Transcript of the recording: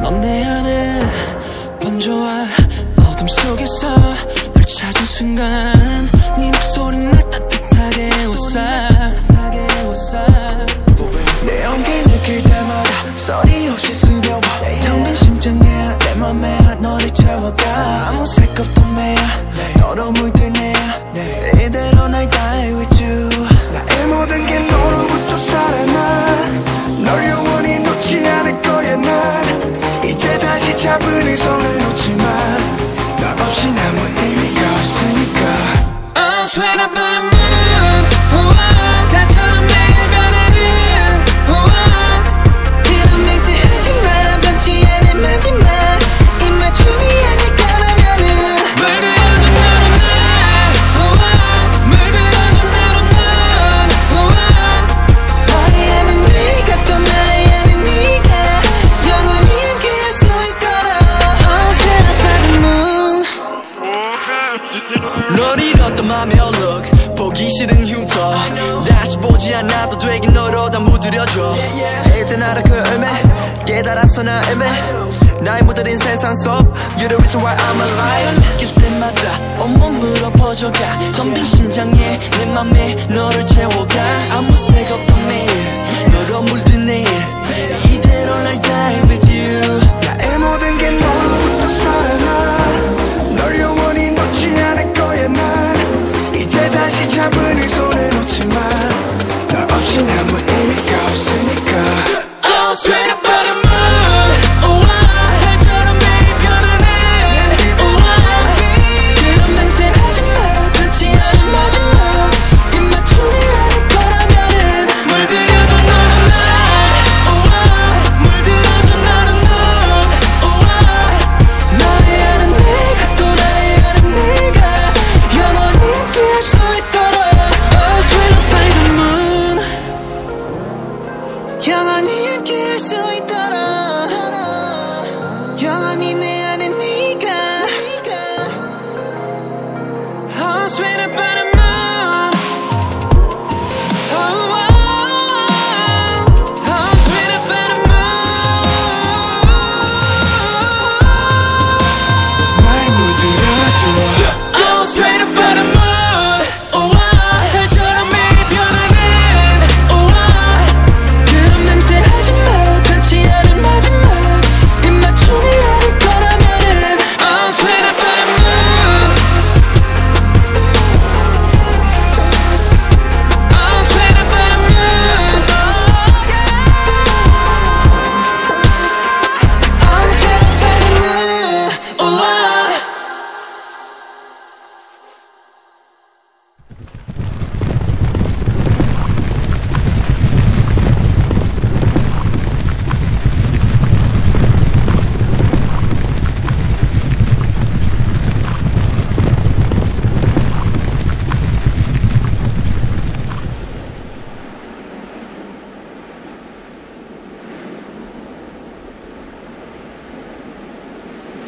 넌내 안에 번져와 어둠 속에서 널 찾은 순간 너로 물드네. 네. 이대로 날 die with you 나의 모든 게 너로부터 살아나. 싫은 흉터 다시 보지 않아도 되긴 너로 다 무드려줘. 이젠 알아 그 의미 깨달았어 나 의미 나의 무더린 세상 속 You're the reason why I'm alive. 느낄 때마다 온몸으로 퍼져가. 덤빈 심장에 내 맘에 너를 채워가. do you então